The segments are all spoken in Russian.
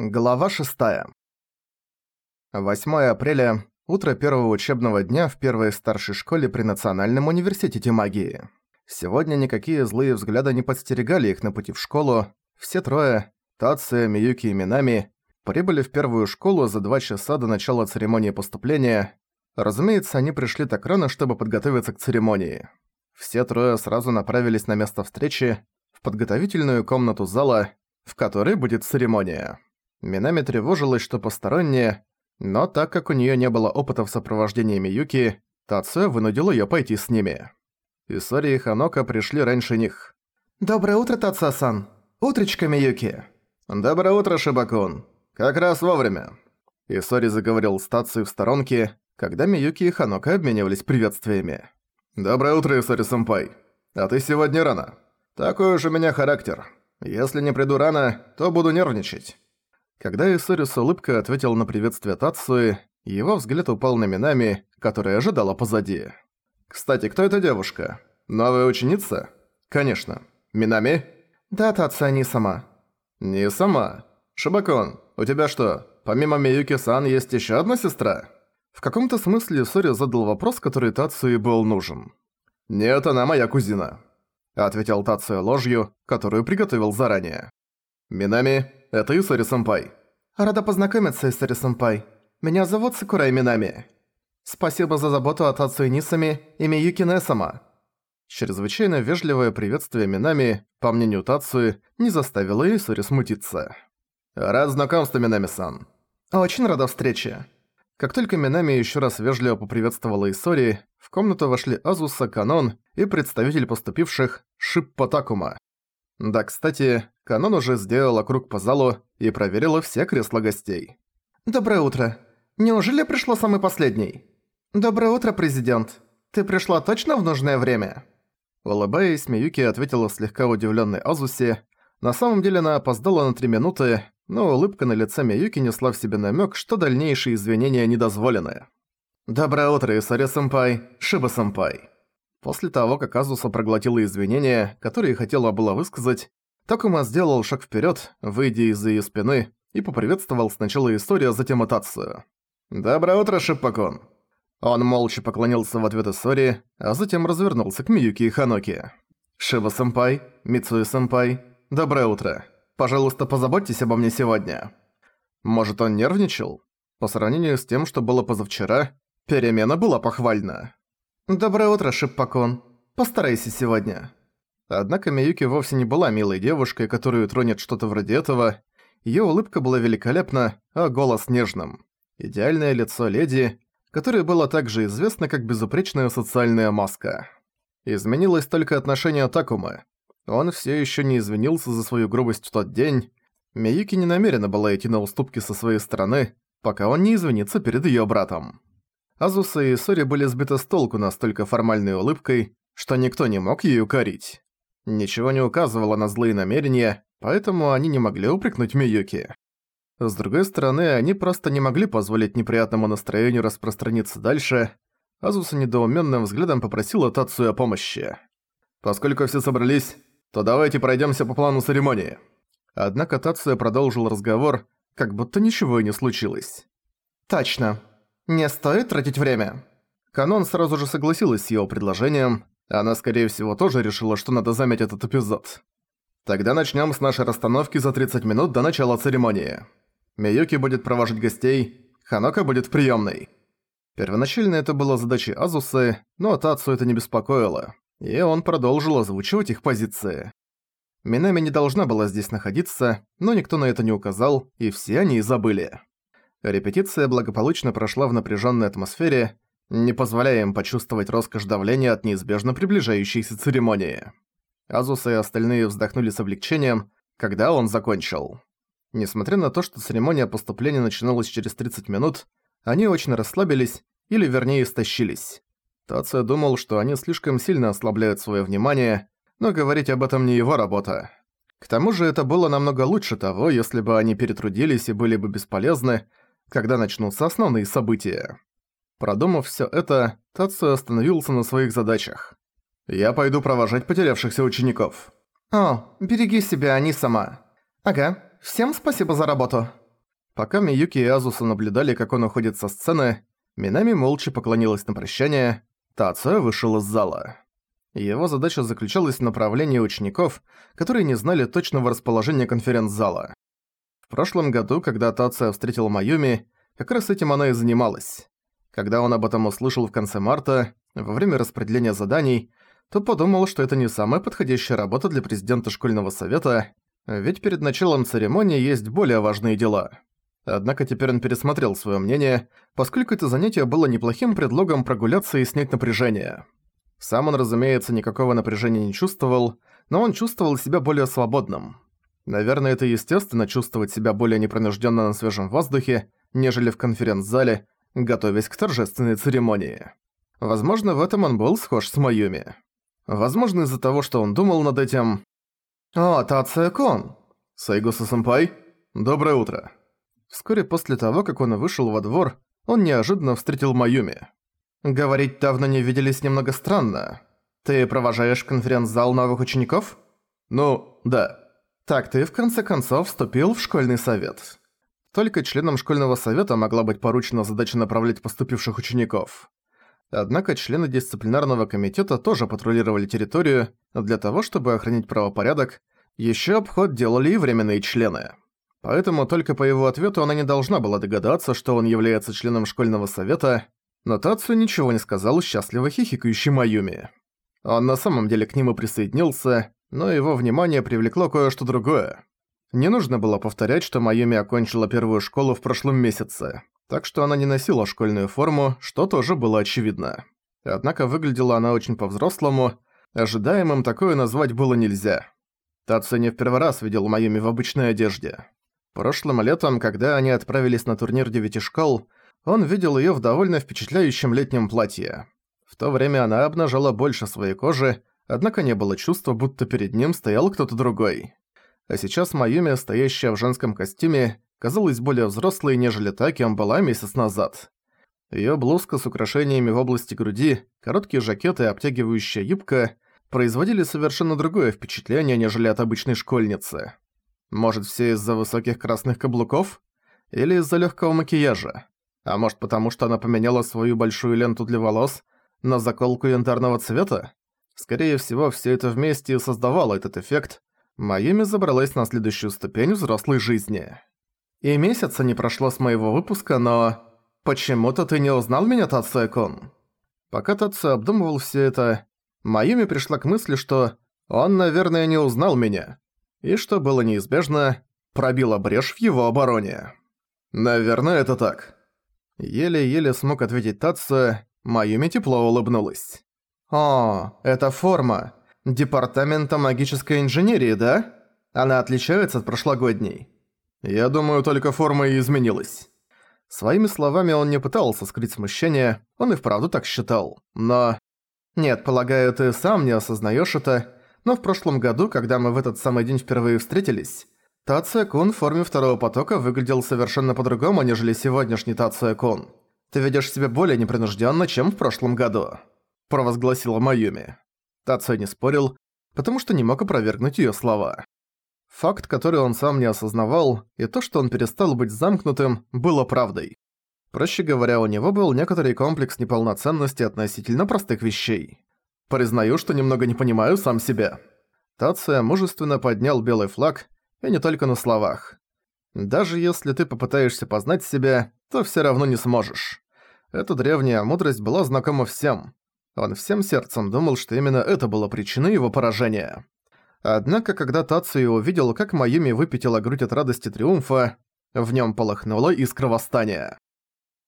Глава 6. 8 апреля. Утро первого учебного дня в первой старшей школе при Национальном университете магии. Сегодня никакие злые взгляды не подстерегали их на пути в школу. Все трое, Тация, Миюки и Минами, прибыли в первую школу за два часа до начала церемонии поступления. Разумеется, они пришли так рано, чтобы подготовиться к церемонии. Все трое сразу направились на место встречи, в подготовительную комнату зала, в которой будет церемония. Минами тревожилась, что посторонние, но так как у неё не было опыта в сопровождении Миюки, Тацуя вынудил её пойти с ними. Исори и Ханока пришли раньше них. «Доброе утро, Тацуя-сан! Утречка, Миюки!» «Доброе утро, Шибакун! Как раз вовремя!» Исори заговорил с Тацуей в сторонке, когда Миюки и Ханока обменивались приветствиями. «Доброе утро, Исори-сэмпай! А ты сегодня рано. Такой уж у меня характер. Если не приду рано, то буду нервничать». Когда Исори с улыбкой ответил на приветствие Тацуи, его взгляд упал на Минами, которая ожидала позади. «Кстати, кто эта девушка? Новая ученица?» «Конечно. Минами?» «Да, Тацуя, не сама». «Не сама. Шибакон, у тебя что, помимо Миюки-сан есть еще одна сестра?» В каком-то смысле Исори задал вопрос, который Тацуи был нужен. «Нет, она моя кузина», — ответил Тацуя ложью, которую приготовил заранее. «Минами, это Исори-сэмпай». «Рада познакомиться, Исори-сэмпай. Меня зовут Сакурай Минами. Спасибо за заботу о Тацуи Нисами и Миюки Несама». Чрезвычайно вежливое приветствие Минами, по мнению Тацуи, не заставило Исори смутиться. «Рад знакомству, Минами-сан». «Очень рада встрече». Как только Минами еще раз вежливо поприветствовала Исори, в комнату вошли Азуса, Канон и представитель поступивших Шиппо Такума. Да, кстати, Канон уже сделала круг по залу и проверила все кресла гостей. «Доброе утро. Неужели пришло самый последний?» «Доброе утро, президент. Ты пришла точно в нужное время?» Улыбаясь, Миюки ответила слегка удивленной Азусе. На самом деле она опоздала на три минуты, но улыбка на лице Миюки несла в себе намек, что дальнейшие извинения недозволены. «Доброе утро, Исари-сэмпай, Шиба-сэмпай». После того, как Азуса проглотила извинения, которые хотела была высказать, Такума сделал шаг вперед, выйдя из-за ее спины, и поприветствовал сначала историю, а затем Атацию. «Доброе утро, Шиппакон!» Он молча поклонился в ответ Исори, а затем развернулся к Миюки и Ханоки. «Шиба-сэмпай, Мицуи-сэмпай, доброе утро. Пожалуйста, позаботьтесь обо мне сегодня». Может, он нервничал? По сравнению с тем, что было позавчера, перемена была похвальна. «Доброе утро, Шиппакон. Постарайся сегодня». Однако Миюки вовсе не была милой девушкой, которую тронет что-то вроде этого. Её улыбка была великолепна, а голос нежным. Идеальное лицо леди, которое было также известно как безупречная социальная маска. Изменилось только отношение Такумы. Он всё ещё не извинился за свою грубость в тот день. Миюки не намерена была идти на уступки со своей стороны, пока он не извинится перед её братом. Азуса и Сори были сбиты с толку настолько формальной улыбкой, что никто не мог её укорить. Ничего не указывало на злые намерения, поэтому они не могли упрекнуть Миюки. С другой стороны, они просто не могли позволить неприятному настроению распространиться дальше. Азуса недоумённым взглядом попросила Тацию о помощи. «Поскольку все собрались, то давайте пройдёмся по плану церемонии». Однако Тация продолжил разговор, как будто ничего и не случилось. «Точно. Не стоит тратить время». Канон сразу же согласилась с его предложением. Она, скорее всего, тоже решила, что надо замять этот эпизод. Тогда начнем с нашей расстановки за 30 минут до начала церемонии. Миюки будет провожать гостей, Ханока будет в приёмной. Первоначально это было задачей Азусы, но Тацу это не беспокоило, и он продолжил озвучивать их позиции. Минами не должна была здесь находиться, но никто на это не указал, и все они забыли. Репетиция благополучно прошла в напряженной атмосфере, не позволяя им почувствовать роскошь давления от неизбежно приближающейся церемонии. Азуса и остальные вздохнули с облегчением, когда он закончил. Несмотря на то, что церемония поступления начиналась через 30 минут, они очень расслабились, или вернее истощились. Тация думал, что они слишком сильно ослабляют свое внимание, но говорить об этом не его работа. К тому же это было намного лучше того, если бы они перетрудились и были бы бесполезны, когда начнутся основные события. Продумав всё это, Тацу остановился на своих задачах. «Я пойду провожать потерявшихся учеников». «О, береги себя, не сама». «Ага, всем спасибо за работу». Пока Миюки и Азуса наблюдали, как он уходит со сцены, Минами молча поклонилась на прощание, Тацуя вышел из зала. Его задача заключалась в направлении учеников, которые не знали точного расположения конференц-зала. В прошлом году, когда Тация встретила Майюми, как раз этим она и занималась. Когда он об этом услышал в конце марта, во время распределения заданий, то подумал, что это не самая подходящая работа для президента школьного совета, ведь перед началом церемонии есть более важные дела. Однако теперь он пересмотрел своё мнение, поскольку это занятие было неплохим предлогом прогуляться и снять напряжение. Сам он, разумеется, никакого напряжения не чувствовал, но он чувствовал себя более свободным. Наверное, это естественно чувствовать себя более непринужденно на свежем воздухе, нежели в конференц-зале, готовясь к торжественной церемонии. Возможно, в этом он был схож с Майюми. Возможно, из-за того, что он думал над этим... «О, Тация-кон!» «Сайгуса-сэмпай? Доброе утро!» Вскоре после того, как он вышел во двор, он неожиданно встретил Майюми. «Говорить давно не виделись немного странно. Ты провожаешь конференц-зал новых учеников?» «Ну, да». «Так ты в конце концов вступил в школьный совет». Только членам школьного совета могла быть поручена задача направлять поступивших учеников. Однако члены дисциплинарного комитета тоже патрулировали территорию для того, чтобы охранять правопорядок, еще обход делали и временные члены. Поэтому только по его ответу она не должна была догадаться, что он является членом школьного совета, но Тацу ничего не сказал счастливо хихикающей Майюми. Он на самом деле к нему присоединился, но его внимание привлекло кое-что другое. Не нужно было повторять, что Майюми окончила первую школу в прошлом месяце, так что она не носила школьную форму, что тоже было очевидно. Однако выглядела она очень по-взрослому, ожидаемым такое назвать было нельзя. Тацу не в первый раз видел Майюми в обычной одежде. Прошлым летом, когда они отправились на турнир девяти школ, он видел её в довольно впечатляющем летнем платье. В то время она обнажала больше своей кожи, однако не было чувства, будто перед ним стоял кто-то другой. А сейчас Майюми, стоящая в женском костюме, казалась более взрослой, нежели та, кем была месяц назад. Её блузка с украшениями в области груди, короткие жакеты и обтягивающая юбка производили совершенно другое впечатление, нежели от обычной школьницы. Может, все из-за высоких красных каблуков? Или из-за легкого макияжа? А может, потому что она поменяла свою большую ленту для волос на заколку янтарного цвета? Скорее всего, все это вместе и создавало этот эффект. Майами забралась на следующую ступень взрослой жизни. И месяца не прошло с моего выпуска, но... Почему-то ты не узнал меня, Тацуэ-кун? Пока Тацу обдумывал все это, Майюми пришла к мысли, что он, наверное, не узнал меня и, что было неизбежно, пробила брешь в его обороне. «Наверное, это так». Еле-еле смог ответить Татсо, Майюми тепло улыбнулась. «О, это форма. Департамента магической инженерии, да? Она отличается от прошлогодней?» «Я думаю, только форма и изменилась». Своими словами он не пытался скрыть смущение, он и вправду так считал, но... Нет, полагаю, ты сам не осознаешь это, но в прошлом году, когда мы в этот самый день впервые встретились, Тация-кун в форме второго потока выглядел совершенно по-другому, нежели сегодняшний Тация-кун. Ты ведешь себя более непринужденно, чем в прошлом году», – провозгласила Майюми. Тация не спорил, потому что не мог опровергнуть ее слова. Факт, который он сам не осознавал, и то, что он перестал быть замкнутым, было правдой. Проще говоря, у него был некоторый комплекс неполноценности относительно простых вещей. Признаю, что немного не понимаю сам себя. Тация мужественно поднял белый флаг, и не только на словах. Даже если ты попытаешься познать себя, то всё равно не сможешь. Эта древняя мудрость была знакома всем. Он всем сердцем думал, что именно это было причиной его поражения. Однако, когда Тацию увидел, как Майюми выпятила грудь от радости триумфа, в нём полыхнула искра восстания.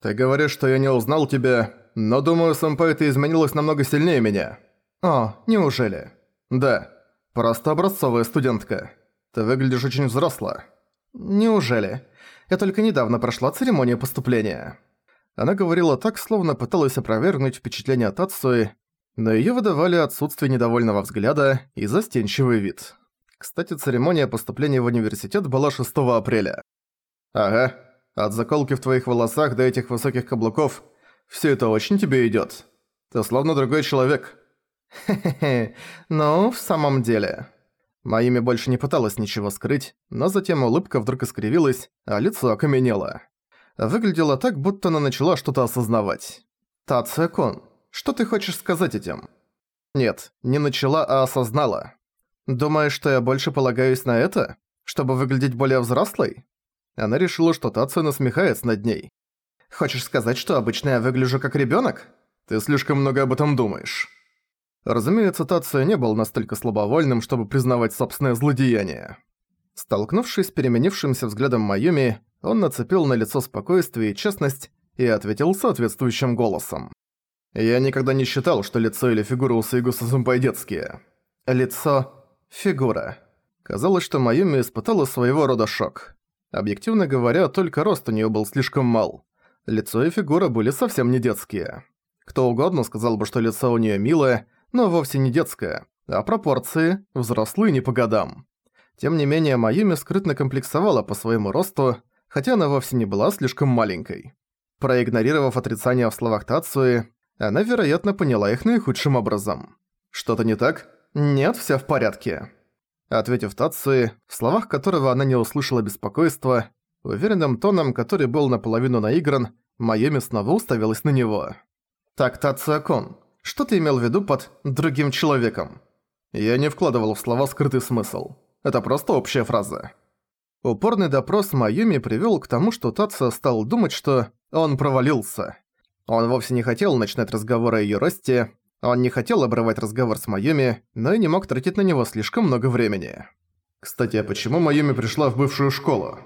«Ты говоришь, что я не узнал тебя, но думаю, сэмпай, ты изменилась намного сильнее меня». «О, неужели?» «Да. Просто образцовая студентка. Ты выглядишь очень взросло». «Неужели? Я только недавно прошла церемонию поступления». Она говорила так, словно пыталась опровергнуть впечатление от Ацуи, но её выдавали отсутствие недовольного взгляда и застенчивый вид. Кстати, церемония поступления в университет была 6 апреля. «Ага. От заколки в твоих волосах до этих высоких каблуков всё это очень тебе идёт. Ты словно другой человек». Хе-хе-хе, ну, в самом деле. Майами больше не пыталась ничего скрыть, но затем улыбка вдруг искривилась, а лицо окаменело. Выглядело так, будто она начала что-то осознавать. «Тация-кон, что ты хочешь сказать этим?» «Нет, не начала, а осознала. Думаешь, что я больше полагаюсь на это? Чтобы выглядеть более взрослой?» Она решила, что Тация насмехается над ней. «Хочешь сказать, что обычно я выгляжу как ребёнок? Ты слишком много об этом думаешь». Разумеется, Тация не был настолько слабовольным, чтобы признавать собственное злодеяние. Столкнувшись с переменившимся взглядом Майюми, он нацепил на лицо спокойствие и честность и ответил соответствующим голосом. «Я никогда не считал, что лицо или фигура у Сайгуса Зумпай детские. Лицо – фигура». Казалось, что Майюми испытала своего рода шок. Объективно говоря, только рост у неё был слишком мал. Лицо и фигура были совсем не детские. Кто угодно сказал бы, что лицо у неё милое, но вовсе не детское, а пропорции – взрослые не по годам. Тем не менее, Майюми скрытно комплексовала по своему росту, хотя она вовсе не была слишком маленькой. Проигнорировав отрицание в словах Тацуи, она, вероятно, поняла их наихудшим образом. «Что-то не так?» «Нет, всё в порядке». Ответив Тацуи, в словах которого она не услышала беспокойства, уверенным тоном, который был наполовину наигран, Майами снова уставилась на него. «Так, Тацуя-кон, что ты имел в виду под «другим человеком»?» Я не вкладывал в слова скрытый смысл. Это просто общая фраза. Упорный допрос Майюми привёл к тому, что Татса стал думать, что он провалился. Он вовсе не хотел начинать разговор о её росте, он не хотел обрывать разговор с Майюми, но и не мог тратить на него слишком много времени. «Кстати, а почему Майюми пришла в бывшую школу?»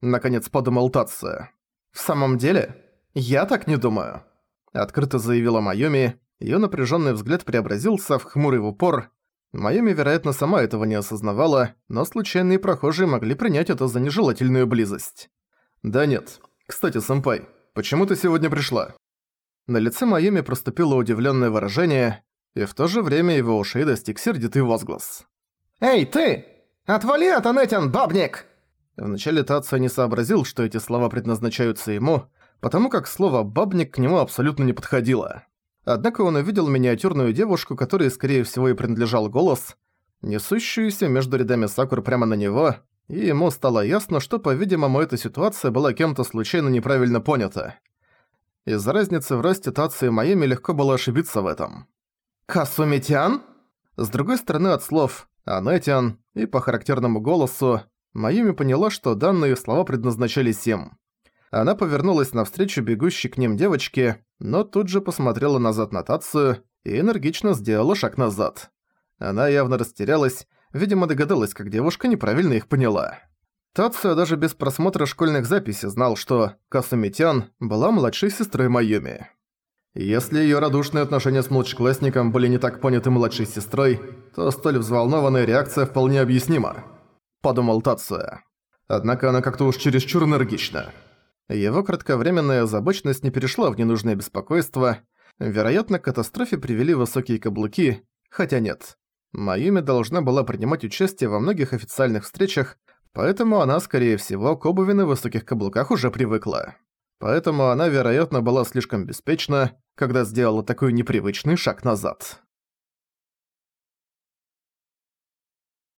Наконец подумал Татса. «В самом деле? Я так не думаю», — открыто заявила Майюми, Её напряжённый взгляд преобразился в хмурый упор. Майами, вероятно, сама этого не осознавала, но случайные прохожие могли принять это за нежелательную близость. «Да нет. Кстати, сэмпай, почему ты сегодня пришла?» На лице Майами проступило удивлённое выражение, и в то же время его ушей достиг сердитый возглас. «Эй, ты! Отвали от Анетян, бабник!» Вначале Тация не сообразил, что эти слова предназначаются ему, потому как слово «бабник» к нему абсолютно не подходило. Однако он увидел миниатюрную девушку, которой, скорее всего, и принадлежал голос, несущуюся между рядами сакур прямо на него, и ему стало ясно, что, по-видимому, эта ситуация была кем-то случайно неправильно понята. Из-за разницы в росте Тации и Майами легко было ошибиться в этом. «Касумитян?» С другой стороны от слов «Анетиан» и по характерному голосу, Майами поняла, что данные слова предназначались им. Она повернулась навстречу бегущей к ним девочке, но тут же посмотрела назад на Тацию и энергично сделала шаг назад. Она явно растерялась, видимо догадалась, как девушка неправильно их поняла. Тация даже без просмотра школьных записей знал, что Касумитян была младшей сестрой Майюми. Если её радушные отношения с младшеклассником были не так поняты младшей сестрой, то столь взволнованная реакция вполне объяснима, подумал Тация. Однако она как-то уж чересчур энергична. Его кратковременная озабоченность не перешла в ненужное беспокойство. Вероятно, к катастрофе привели высокие каблуки, хотя нет. Майюми должна была принимать участие во многих официальных встречах, поэтому она, скорее всего, к обуви на высоких каблуках уже привыкла. Поэтому она, вероятно, была слишком беспечна, когда сделала такой непривычный шаг назад.